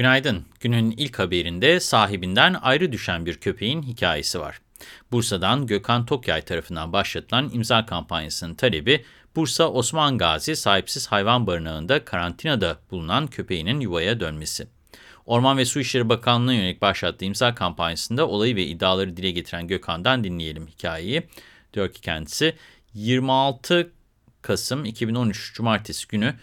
Günaydın. Günün ilk haberinde sahibinden ayrı düşen bir köpeğin hikayesi var. Bursa'dan Gökhan Tokyay tarafından başlatılan imza kampanyasının talebi, Bursa Osman Gazi sahipsiz hayvan barınağında karantinada bulunan köpeğinin yuvaya dönmesi. Orman ve Su İşleri Bakanlığı'na yönelik başlattığı imza kampanyasında olayı ve iddiaları dile getiren Gökhan'dan dinleyelim hikayeyi. Diyor ki kendisi, 26 Kasım 2013 Cumartesi günü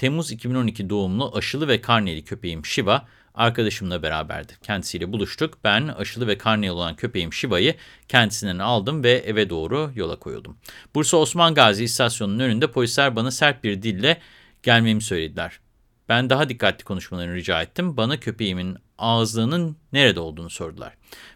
Temmuz 2012 doğumlu aşılı ve karneli köpeğim Shiva arkadaşımla beraberdi. Kendisiyle buluştuk. Ben aşılı ve karneli olan köpeğim Shiva'yı kendisinden aldım ve eve doğru yola koyuldum. Bursa Osman Gazi istasyonunun önünde polisler bana sert bir dille gelmemi söylediler. Ben daha dikkatli konuşmalarını rica ettim. Bana köpeğimin ağızlığının nerede olduğunu sordular.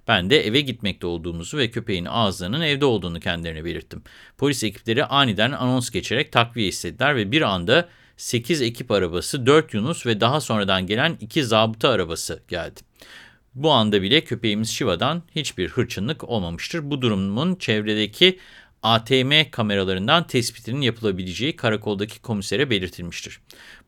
Ben de eve gitmekte olduğumuzu ve köpeğin ağızlığının evde olduğunu kendilerine belirttim. Polis ekipleri aniden anons geçerek takviye istediler ve bir anda 8 ekip arabası, 4 Yunus ve daha sonradan gelen 2 zabıta arabası geldi. Bu anda bile köpeğimiz Şiva'dan hiçbir hırçınlık olmamıştır. Bu durumun çevredeki ATM kameralarından tespitinin yapılabileceği karakoldaki komisere belirtilmiştir.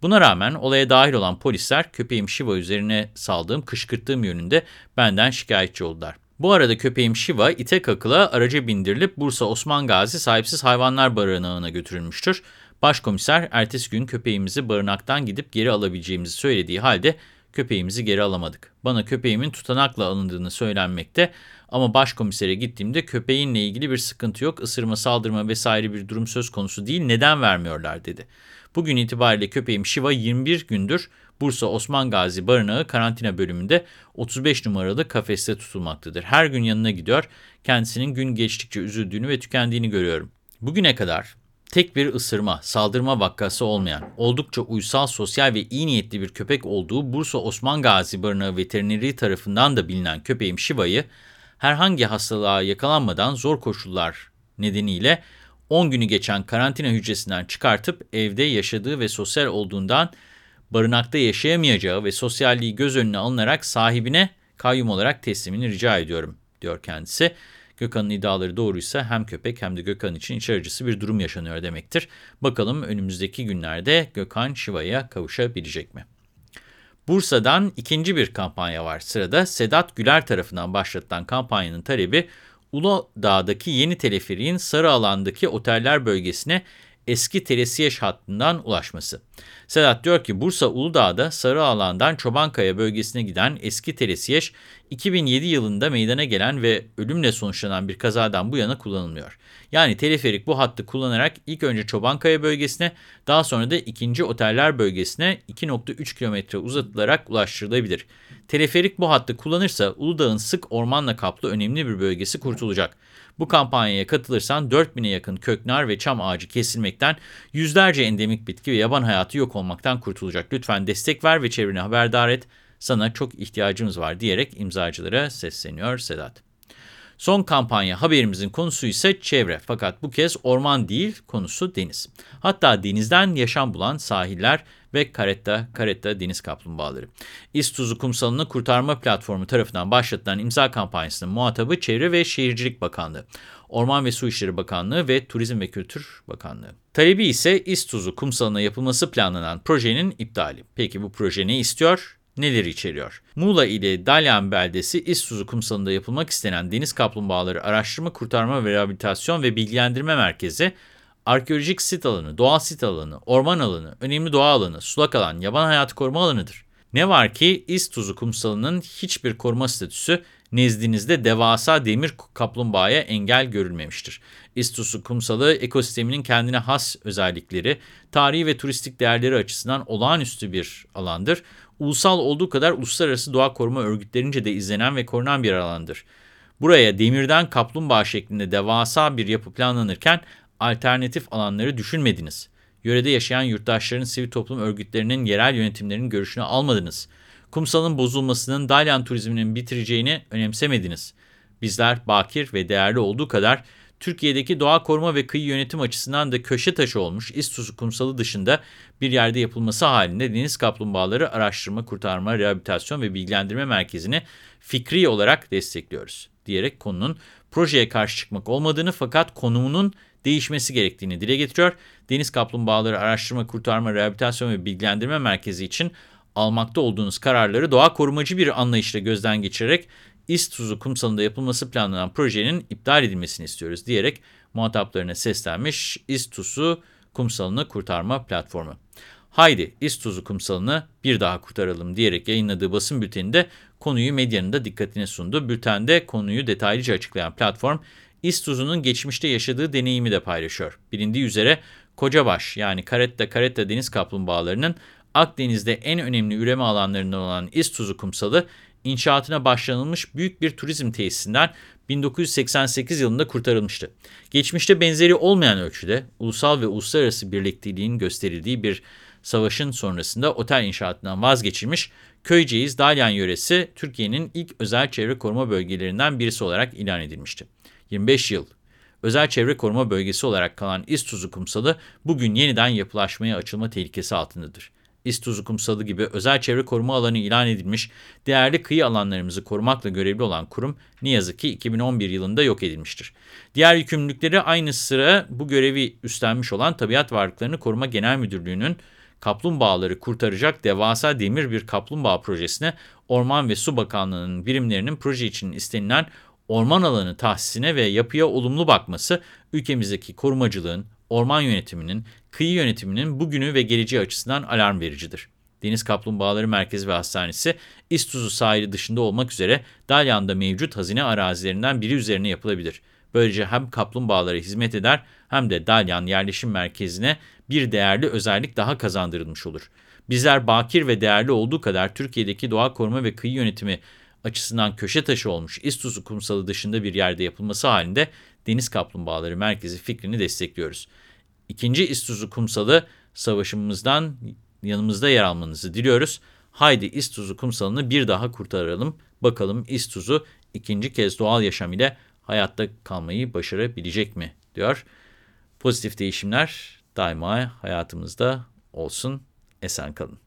Buna rağmen olaya dahil olan polisler köpeğim Shiva üzerine saldığım, kışkırttığım yönünde benden şikayetçi oldular. Bu arada köpeğim Shiva ite kakıla araca bindirilip Bursa Osman Gazi sahipsiz hayvanlar barınağına götürülmüştür. Başkomiser ertesi gün köpeğimizi barınaktan gidip geri alabileceğimizi söylediği halde köpeğimizi geri alamadık. Bana köpeğimin tutanakla alındığını söylenmekte ama başkomisere gittiğimde köpeğinle ilgili bir sıkıntı yok, ısırma, saldırma vesaire bir durum söz konusu değil, neden vermiyorlar dedi. Bugün itibariyle köpeğim Shiva 21 gündür Bursa Osman Gazi Barınağı karantina bölümünde 35 numaralı kafeste tutulmaktadır. Her gün yanına gidiyor, kendisinin gün geçtikçe üzüldüğünü ve tükendiğini görüyorum. Bugüne kadar tek bir ısırma, saldırma vakası olmayan, oldukça uysal, sosyal ve iyi niyetli bir köpek olduğu Bursa Osman Gazi Barınağı Veterineri tarafından da bilinen köpeğim Şiva'yı herhangi hastalığa yakalanmadan zor koşullar nedeniyle 10 günü geçen karantina hücresinden çıkartıp evde yaşadığı ve sosyal olduğundan barınakta yaşayamayacağı ve sosyalliği göz önüne alınarak sahibine kayyum olarak teslimini rica ediyorum, diyor kendisi. Gökhan'ın iddiaları doğruysa hem köpek hem de Gökhan için iç acısı bir durum yaşanıyor demektir. Bakalım önümüzdeki günlerde Gökhan Şiva'ya kavuşabilecek mi? Bursa'dan ikinci bir kampanya var sırada. Sedat Güler tarafından başlatılan kampanyanın talebi Uludağ'daki yeni teleferiğin sarı alandaki oteller bölgesine eski Telesiyej hattından ulaşması. Sedat diyor ki Bursa Uludağ'da Sarı Alan'dan Çobankaya bölgesine giden eski Telesiyej 2007 yılında meydana gelen ve ölümle sonuçlanan bir kazadan bu yana kullanılmıyor. Yani teleferik bu hattı kullanarak ilk önce Çobankaya bölgesine daha sonra da ikinci oteller bölgesine 2.3 kilometre uzatılarak ulaştırılabilir. Teleferik bu hattı kullanırsa Uludağ'ın sık ormanla kaplı önemli bir bölgesi kurtulacak. Bu kampanyaya katılırsan 4000'e yakın köknar ve çam ağacı kesilmekten, yüzlerce endemik bitki ve yaban hayatı yok olmaktan kurtulacak. Lütfen destek ver ve çevreni haberdar et. Sana çok ihtiyacımız var diyerek imzacılara sesleniyor Sedat. Son kampanya haberimizin konusu ise çevre. Fakat bu kez orman değil, konusu deniz. Hatta denizden yaşam bulan sahiller ve Karetta, Karetta deniz kaplumbağaları. İstuzu Kumsalı'nı kurtarma platformu tarafından başlatılan imza kampanyasının muhatabı Çevre ve Şehircilik Bakanlığı. Orman ve Su İşleri Bakanlığı ve Turizm ve Kültür Bakanlığı. Talebi ise İstuzu Kumsalı'na yapılması planlanan projenin iptali. Peki bu proje ne istiyor? Neler içeriyor? Muğla ile Dalyan beldesi İstuzu kumsalında yapılmak istenen deniz kaplumbağaları araştırma, kurtarma ve rehabilitasyon ve bilgilendirme merkezi, arkeolojik sit alanı, doğal sit alanı, orman alanı, önemli doğa alanı, sulak alan, yaban hayatı koruma alanıdır. Ne var ki İstuzu kumsalının hiçbir koruma statüsü nezdinizde devasa demir kaplumbağaya engel görülmemiştir. İstuzu kumsalı ekosisteminin kendine has özellikleri, tarihi ve turistik değerleri açısından olağanüstü bir alandır ulusal olduğu kadar uluslararası doğa koruma örgütlerince de izlenen ve korunan bir alandır. Buraya demirden kaplumbağa şeklinde devasa bir yapı planlanırken alternatif alanları düşünmediniz. Yörede yaşayan yurttaşların sivil toplum örgütlerinin yerel yönetimlerinin görüşünü almadınız. Kumsalın bozulmasının Dalyan turizminin bitireceğini önemsemediniz. Bizler bakir ve değerli olduğu kadar Türkiye'deki doğa koruma ve kıyı yönetim açısından da köşe taşı olmuş İstuzu kumsalı dışında bir yerde yapılması halinde Deniz Kaplumbağaları Araştırma, Kurtarma, Rehabilitasyon ve Bilgilendirme Merkezi'ni fikri olarak destekliyoruz diyerek konunun projeye karşı çıkmak olmadığını fakat konumunun değişmesi gerektiğini dile getiriyor. Deniz Kaplumbağaları Araştırma, Kurtarma, Rehabilitasyon ve Bilgilendirme Merkezi için almakta olduğunuz kararları doğa korumacı bir anlayışla gözden geçirerek İztuzu kumsalında yapılması planlanan projenin iptal edilmesini istiyoruz diyerek muhataplarına seslenmiş İztuzu kumsalını kurtarma platformu. Haydi İztuzu kumsalını bir daha kurtaralım diyerek yayınladığı basın bülteninde konuyu medyanın da dikkatine sundu. Bültende konuyu detaylıca açıklayan platform, İztuzu'nun geçmişte yaşadığı deneyimi de paylaşıyor. Bilindiği üzere Kocabaş yani Karetta Karetta deniz kaplumbağalarının Akdeniz'de en önemli üreme alanlarından olan İztuzu kumsalı, inşaatına başlanılmış büyük bir turizm tesisinden 1988 yılında kurtarılmıştı. Geçmişte benzeri olmayan ölçüde ulusal ve uluslararası birlikteliğin gösterildiği bir savaşın sonrasında otel inşaatından vazgeçilmiş Köyceğiz Dalyan yöresi Türkiye'nin ilk özel çevre koruma bölgelerinden birisi olarak ilan edilmişti. 25 yıl özel çevre koruma bölgesi olarak kalan İztuzu kumsalı bugün yeniden yapılaşmaya açılma tehlikesi altındadır. İztuzu kumsalı gibi özel çevre koruma alanı ilan edilmiş değerli kıyı alanlarımızı korumakla görevli olan kurum ne yazık ki 2011 yılında yok edilmiştir. Diğer yükümlülükleri aynı sıra bu görevi üstlenmiş olan Tabiat Varlıklarını Koruma Genel Müdürlüğü'nün kaplumbağaları kurtaracak devasa demir bir kaplumbağa projesine Orman ve Su Bakanlığı'nın birimlerinin proje için istenilen orman alanı tahsisine ve yapıya olumlu bakması ülkemizdeki korumacılığın, orman yönetiminin, kıyı yönetiminin bugünü ve geleceği açısından alarm vericidir. Deniz Kaplumbağaları Merkezi ve Hastanesi, İztuzu sahili dışında olmak üzere Dalyan'da mevcut hazine arazilerinden biri üzerine yapılabilir. Böylece hem kaplumbağalara hizmet eder hem de Dalyan yerleşim merkezine bir değerli özellik daha kazandırılmış olur. Bizler bakir ve değerli olduğu kadar Türkiye'deki doğa koruma ve kıyı yönetimi açısından köşe taşı olmuş İztuzu kumsalı dışında bir yerde yapılması halinde Deniz Kaplumbağaları Merkezi fikrini destekliyoruz. İkinci İztuzu kumsalı savaşımızdan yanımızda yer almanızı diliyoruz. Haydi İztuzu kumsalını bir daha kurtaralım. Bakalım İztuzu ikinci kez doğal yaşam ile hayatta kalmayı başarabilecek mi diyor. Pozitif değişimler daima hayatımızda olsun. Esen kalın.